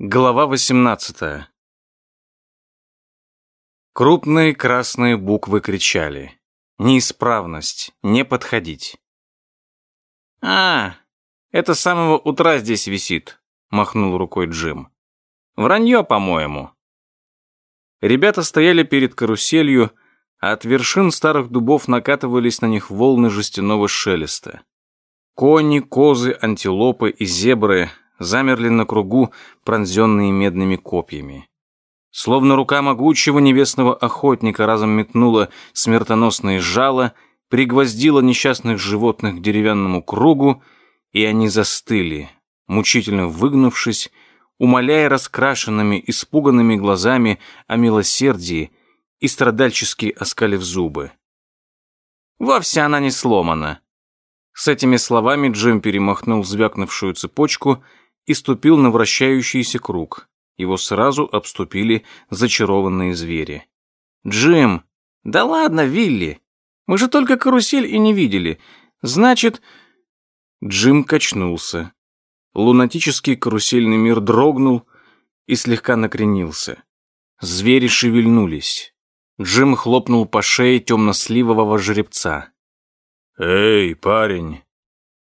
Глава 18. Крупные красные буквы кричали. Неисправность, не подходить. «А, это с самого утра здесь висит», — махнул рукой Джим. «Вранье, по-моему». Ребята стояли перед каруселью, а от вершин старых дубов накатывались на них волны жестяного шелеста. Кони, козы, антилопы и зебры замерли на кругу, пронзенные медными копьями. Словно рука могучего небесного охотника разом метнула смертоносные жало, пригвоздила несчастных животных к деревянному кругу, и они застыли, мучительно выгнувшись, умоляя раскрашенными, испуганными глазами о милосердии и страдальчески оскалив зубы. Вовсе она не сломана. С этими словами Джим перемахнул звякнувшую цепочку и ступил на вращающийся круг. Его сразу обступили зачарованные звери. «Джим! Да ладно, Вилли! Мы же только карусель и не видели. Значит...» Джим качнулся. Лунатический карусельный мир дрогнул и слегка накренился. Звери шевельнулись. Джим хлопнул по шее темно-сливового жеребца. «Эй, парень,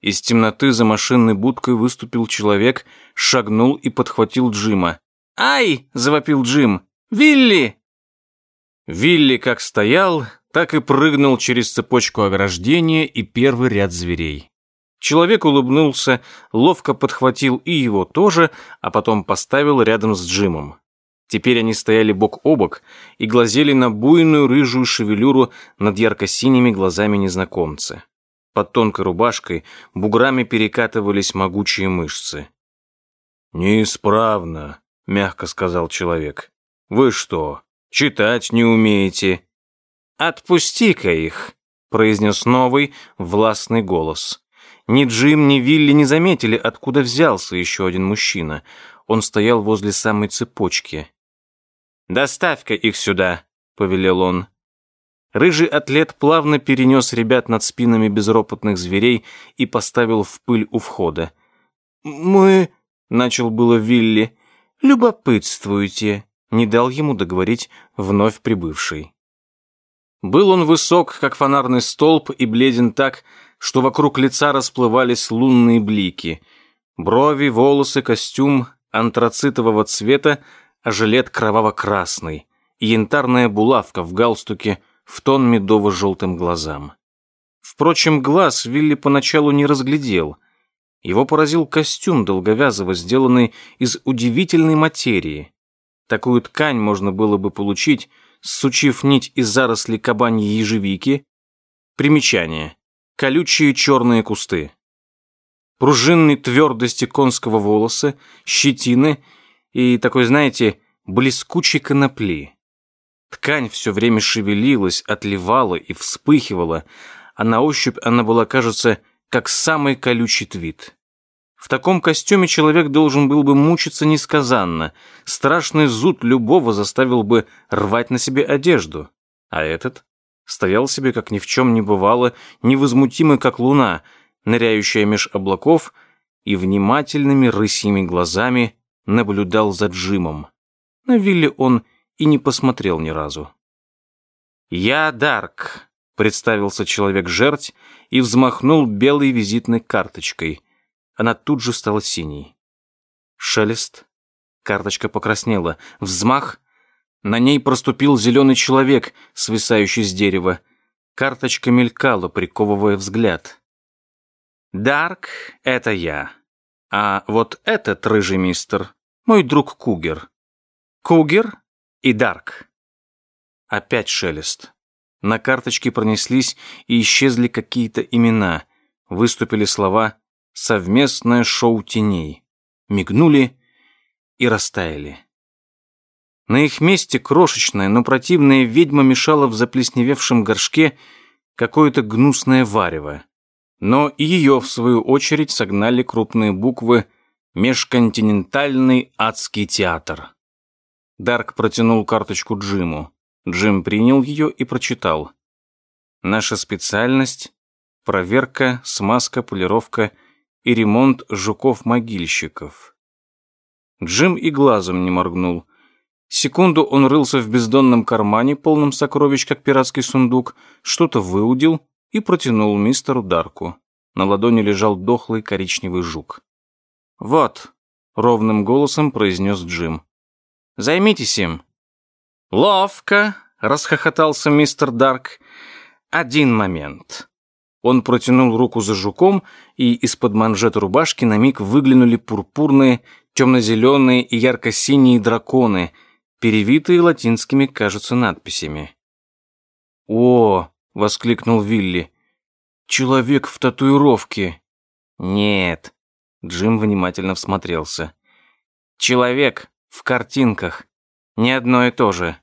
из темноты за машинной будкой выступил человек, шагнул и подхватил Джима. «Ай!» – завопил Джим. «Вилли!» Вилли как стоял, так и прыгнул через цепочку ограждения и первый ряд зверей. Человек улыбнулся, ловко подхватил и его тоже, а потом поставил рядом с Джимом. Теперь они стояли бок о бок и глазели на буйную рыжую шевелюру над ярко-синими глазами незнакомца. Под тонкой рубашкой буграми перекатывались могучие мышцы. «Неисправно», — мягко сказал человек. «Вы что, читать не умеете?» «Отпусти-ка их», — произнес новый, властный голос. Ни Джим, ни Вилли не заметили, откуда взялся еще один мужчина. Он стоял возле самой цепочки. «Доставь-ка их сюда», — повелел он. Рыжий атлет плавно перенес ребят над спинами безропотных зверей и поставил в пыль у входа. «Мы...» — начал было Вилли. «Любопытствуете», — не дал ему договорить вновь прибывший. Был он высок, как фонарный столб, и бледен так, что вокруг лица расплывались лунные блики. Брови, волосы, костюм антрацитового цвета, а жилет кроваво-красный, янтарная булавка в галстуке в тон медово-желтым глазам. Впрочем, глаз Вилли поначалу не разглядел. Его поразил костюм долговязого, сделанный из удивительной материи. Такую ткань можно было бы получить, сучив нить из зарослей кабаньей ежевики. Примечание. Колючие черные кусты. Пружинной твердости конского волоса, щетины и такой, знаете, блескучей конопли. Ткань все время шевелилась, отливала и вспыхивала, а на ощупь она была, кажется, как самый колючий твит. В таком костюме человек должен был бы мучиться несказанно. Страшный зуд любого заставил бы рвать на себе одежду. А этот стоял себе, как ни в чем не бывало, невозмутимый, как луна, ныряющая меж облаков, и внимательными рысьими глазами наблюдал за Джимом. На вилле он и не посмотрел ни разу. «Я Дарк», — представился человек-жерть и взмахнул белой визитной карточкой. Она тут же стала синей. Шелест. Карточка покраснела. Взмах. На ней проступил зеленый человек, свисающий с дерева. Карточка мелькала, приковывая взгляд. «Дарк — это я. А вот этот рыжий мистер — мой друг Кугер. Кугер и Дарк. Опять шелест. На карточке пронеслись и исчезли какие-то имена. Выступили слова «Совместное шоу теней». Мигнули и растаяли. На их месте крошечная, но противная ведьма мешала в заплесневевшем горшке какое-то гнусное варево. Но и ее, в свою очередь, согнали крупные буквы «Межконтинентальный адский театр». Дарк протянул карточку Джиму. Джим принял ее и прочитал. Наша специальность – проверка, смазка, полировка и ремонт жуков-могильщиков. Джим и глазом не моргнул. Секунду он рылся в бездонном кармане, полном сокровищ, как пиратский сундук, что-то выудил и протянул мистеру Дарку. На ладони лежал дохлый коричневый жук. «Вот», — ровным голосом произнес Джим. «Займитесь им». «Ловко», — расхохотался мистер Дарк. «Один момент». Он протянул руку за жуком, и из-под манжета рубашки на миг выглянули пурпурные, темно-зеленые и ярко-синие драконы, перевитые латинскими, кажется, надписями. «О!» — воскликнул Вилли. «Человек в татуировке!» «Нет!» — Джим внимательно всмотрелся. «Человек в картинках. Не одно и то же».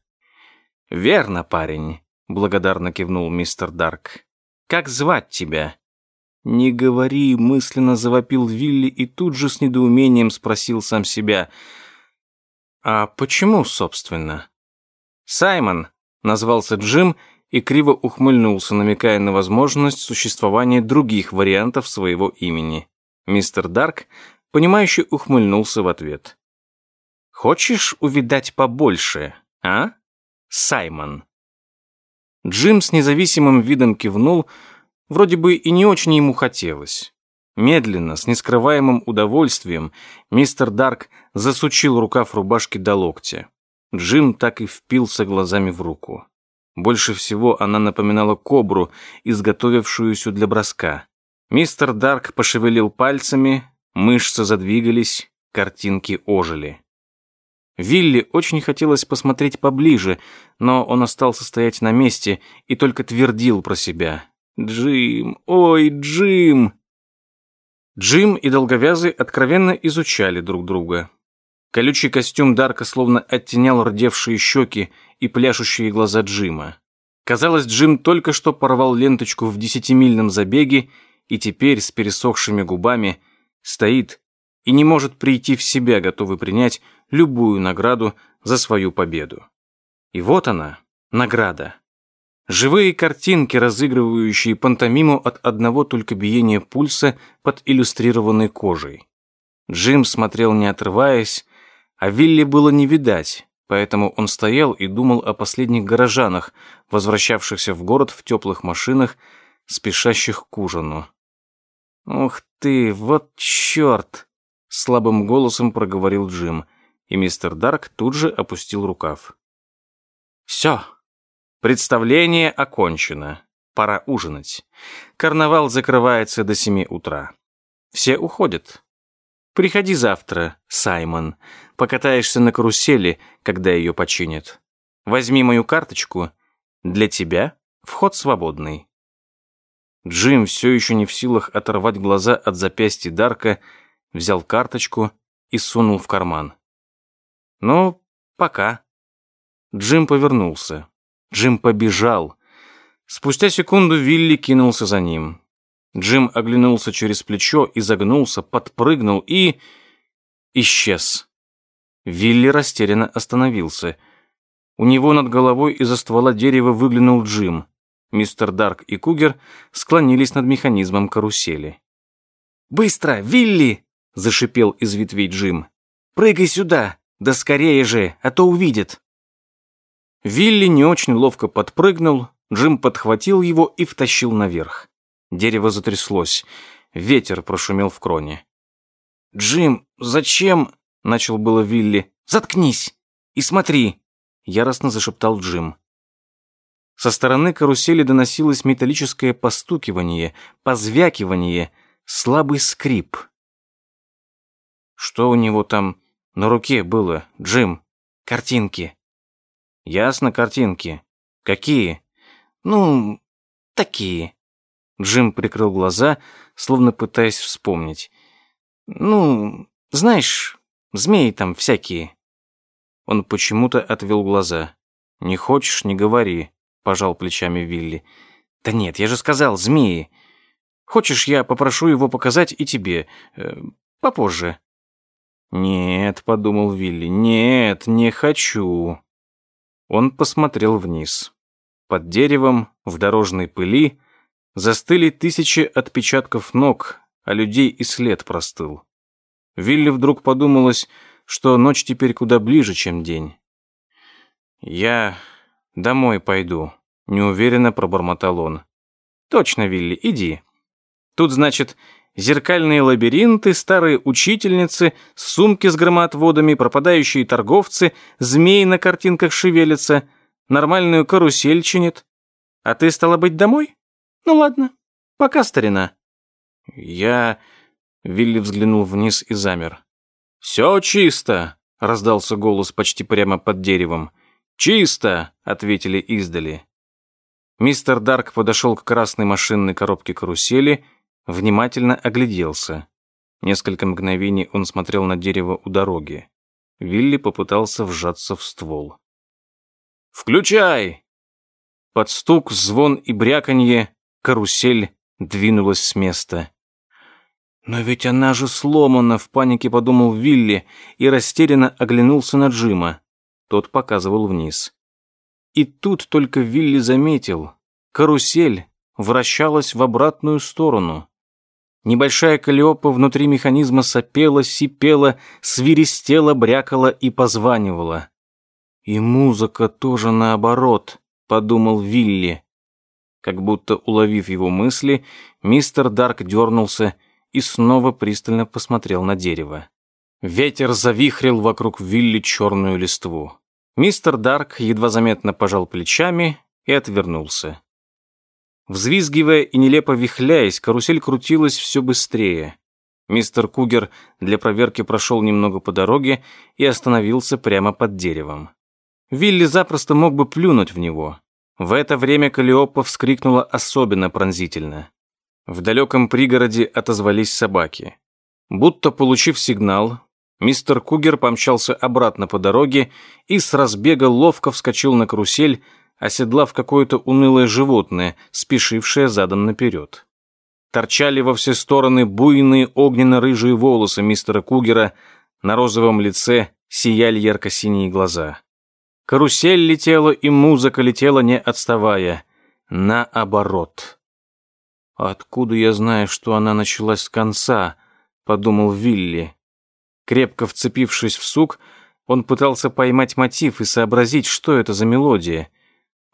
«Верно, парень», — благодарно кивнул мистер Дарк. Как звать тебя?» «Не говори», — мысленно завопил Вилли и тут же с недоумением спросил сам себя. «А почему, собственно?» «Саймон», — назвался Джим и криво ухмыльнулся, намекая на возможность существования других вариантов своего имени. Мистер Дарк, понимающе ухмыльнулся в ответ. «Хочешь увидать побольше, а, Саймон?» Джим с независимым видом кивнул, вроде бы и не очень ему хотелось. Медленно, с нескрываемым удовольствием, мистер Дарк засучил рукав рубашки до локтя. Джим так и впился глазами в руку. Больше всего она напоминала кобру, изготовившуюся для броска. Мистер Дарк пошевелил пальцами, мышцы задвигались, картинки ожили. Вилли очень хотелось посмотреть поближе, но он остался стоять на месте и только твердил про себя. «Джим! Ой, Джим!» Джим и Долговязый откровенно изучали друг друга. Колючий костюм Дарка словно оттенял рдевшие щеки и пляшущие глаза Джима. Казалось, Джим только что порвал ленточку в десятимильном забеге и теперь с пересохшими губами стоит и не может прийти в себя, готовый принять любую награду за свою победу. И вот она, награда. Живые картинки, разыгрывающие пантомиму от одного только биения пульса под иллюстрированной кожей. Джим смотрел не отрываясь, а Вилли было не видать, поэтому он стоял и думал о последних горожанах, возвращавшихся в город в теплых машинах, спешащих к ужину. «Ух ты, вот черт!» — слабым голосом проговорил Джим и мистер Дарк тут же опустил рукав. «Все. Представление окончено. Пора ужинать. Карнавал закрывается до семи утра. Все уходят. Приходи завтра, Саймон. Покатаешься на карусели, когда ее починят. Возьми мою карточку. Для тебя вход свободный». Джим, все еще не в силах оторвать глаза от запястья Дарка, взял карточку и сунул в карман. «Ну, пока». Джим повернулся. Джим побежал. Спустя секунду Вилли кинулся за ним. Джим оглянулся через плечо, изогнулся, подпрыгнул и... исчез. Вилли растерянно остановился. У него над головой из-за ствола дерева выглянул Джим. Мистер Дарк и Кугер склонились над механизмом карусели. «Быстро, Вилли!» – зашипел из ветвей Джим. «Прыгай сюда! Да скорее же, а то увидит. Вилли не очень ловко подпрыгнул, Джим подхватил его и втащил наверх. Дерево затряслось, ветер прошумел в кроне. «Джим, зачем?» — начал было Вилли. «Заткнись и смотри!» — яростно зашептал Джим. Со стороны карусели доносилось металлическое постукивание, позвякивание, слабый скрип. Что у него там на руке было, Джим, картинки. Ясно, картинки. Какие? Ну, такие. Джим прикрыл глаза, словно пытаясь вспомнить. Ну, знаешь, змеи там всякие. Он почему-то отвел глаза. Не хочешь, не говори, пожал плечами Вилли. Да нет, я же сказал, змеи. Хочешь, я попрошу его показать и тебе. Э, попозже. «Нет», — подумал Вилли, — «нет, не хочу». Он посмотрел вниз. Под деревом, в дорожной пыли, застыли тысячи отпечатков ног, а людей и след простыл. Вилли вдруг подумалось, что ночь теперь куда ближе, чем день. «Я домой пойду», — неуверенно пробормотал он. «Точно, Вилли, иди. Тут, значит, зеркальные лабиринты, старые учительницы, сумки с громоотводами, пропадающие торговцы, змеи на картинках шевелятся, нормальную карусель чинит. А ты, стала быть, домой? Ну ладно, пока, старина». «Я...» — Вилли взглянул вниз и замер. «Все чисто!» — раздался голос почти прямо под деревом. «Чисто!» — ответили издали. Мистер Дарк подошел к красной машинной коробке карусели, внимательно огляделся. Несколько мгновений он смотрел на дерево у дороги. Вилли попытался вжаться в ствол. «Включай!» Под стук, звон и бряканье карусель двинулась с места. «Но ведь она же сломана», — в панике подумал Вилли и растерянно оглянулся на Джима. Тот показывал вниз. И тут только Вилли заметил. Карусель вращалась в обратную сторону. Небольшая калиопа внутри механизма сопела, сипела, свиристела, брякала и позванивала. «И музыка тоже наоборот», — подумал Вилли. Как будто уловив его мысли, мистер Дарк дернулся и снова пристально посмотрел на дерево. Ветер завихрил вокруг Вилли черную листву. Мистер Дарк едва заметно пожал плечами и отвернулся. Взвизгивая и нелепо вихляясь, карусель крутилась все быстрее. Мистер Кугер для проверки прошел немного по дороге и остановился прямо под деревом. Вилли запросто мог бы плюнуть в него. В это время Калиопа вскрикнула особенно пронзительно. В далеком пригороде отозвались собаки. Будто получив сигнал, мистер Кугер помчался обратно по дороге и с разбега ловко вскочил на карусель, оседлав какое-то унылое животное, спешившее задом наперед. Торчали во все стороны буйные огненно-рыжие волосы мистера Кугера, на розовом лице сияли ярко-синие глаза. Карусель летела, и музыка летела, не отставая. Наоборот. «Откуда я знаю, что она началась с конца?» — подумал Вилли. Крепко вцепившись в сук, он пытался поймать мотив и сообразить, что это за мелодия.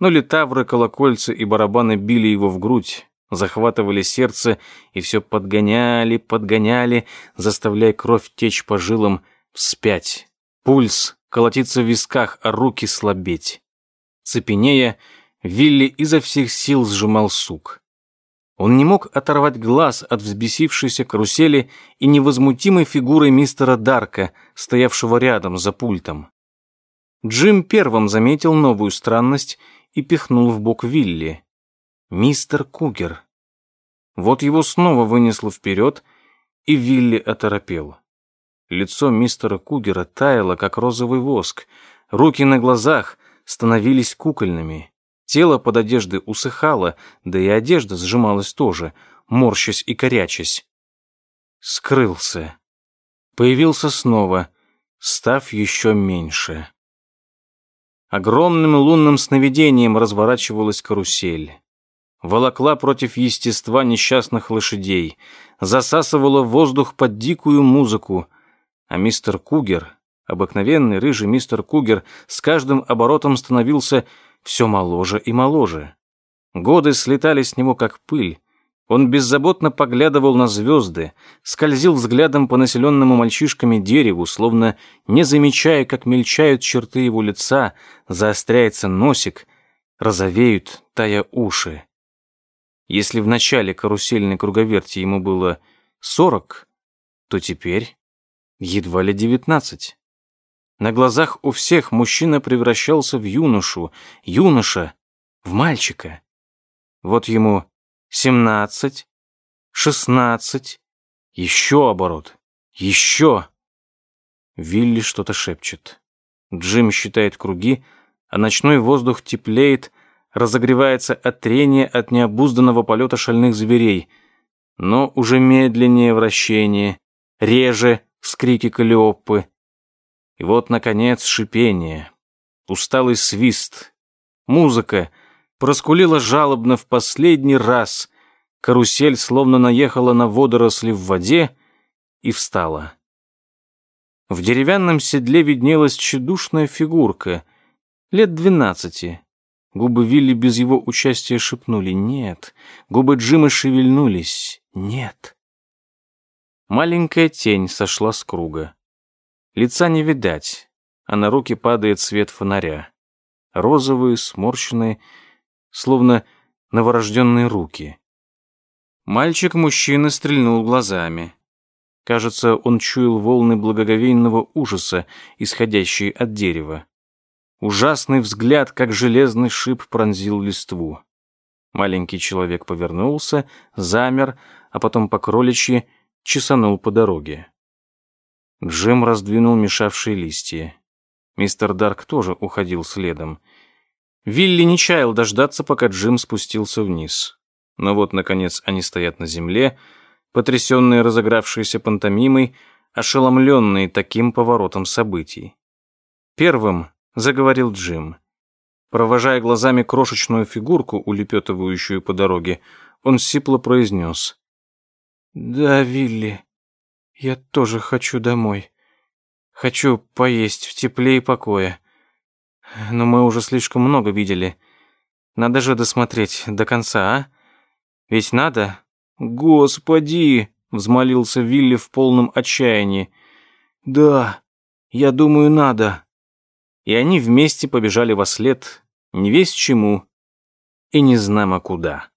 Но литавры, колокольцы и барабаны били его в грудь, захватывали сердце и все подгоняли, подгоняли, заставляя кровь течь по жилам вспять. Пульс колотиться в висках, а руки слабеть. Цепенея, Вилли изо всех сил сжимал сук. Он не мог оторвать глаз от взбесившейся карусели и невозмутимой фигуры мистера Дарка, стоявшего рядом за пультом. Джим первым заметил новую странность и пихнул в бок Вилли. «Мистер Кугер». Вот его снова вынесло вперед, и Вилли оторопел. Лицо мистера Кугера таяло, как розовый воск, руки на глазах становились кукольными. Тело под одеждой усыхало, да и одежда сжималась тоже, морщась и корячась. Скрылся. Появился снова, став еще меньше. Огромным лунным сновидением разворачивалась карусель. Волокла против естества несчастных лошадей, засасывала воздух под дикую музыку, а мистер Кугер, обыкновенный рыжий мистер Кугер, с каждым оборотом становился все моложе и моложе. Годы слетали с него как пыль. Он беззаботно поглядывал на звезды, скользил взглядом по населенному мальчишками дереву, словно не замечая, как мельчают черты его лица, заостряется носик, розовеют, тая уши. Если в начале карусельной круговерти ему было сорок, то теперь едва ли девятнадцать. На глазах у всех мужчина превращался в юношу, юноша в мальчика. Вот ему семнадцать, шестнадцать, еще оборот, еще. Вилли что-то шепчет. Джим считает круги, а ночной воздух теплеет, разогревается от трения от необузданного полета шальных зверей, но уже медленнее вращение, реже вскрики Калиоппы, и вот, наконец, шипение, усталый свист, музыка проскулила жалобно в последний раз, карусель словно наехала на водоросли в воде и встала. В деревянном седле виднелась тщедушная фигурка, лет двенадцати. Губы Вилли без его участия шепнули «нет». Губы Джима шевельнулись «нет». Маленькая тень сошла с круга. Лица не видать, а на руки падает свет фонаря. Розовые, сморщенные, словно новорожденные руки. Мальчик-мужчина стрельнул глазами. Кажется, он чуял волны благоговейного ужаса, исходящие от дерева. Ужасный взгляд, как железный шип, пронзил листву. Маленький человек повернулся, замер, а потом по кроличьи чесанул по дороге. Джим раздвинул мешавшие листья. Мистер Дарк тоже уходил следом. Вилли не чаял дождаться, пока Джим спустился вниз. Но вот, наконец, они стоят на земле, потрясенные разыгравшейся пантомимой, ошеломленные таким поворотом событий. Первым заговорил Джим. Провожая глазами крошечную фигурку, улепетывающую по дороге, он сипло произнес. «Да, Вилли, я тоже хочу домой. Хочу поесть в тепле и покое. Но мы уже слишком много видели. Надо же досмотреть до конца, а? Ведь надо?» «Господи!» — взмолился Вилли в полном отчаянии. «Да, я думаю, надо», и они вместе побежали во след, не весь чему и не знамо куда.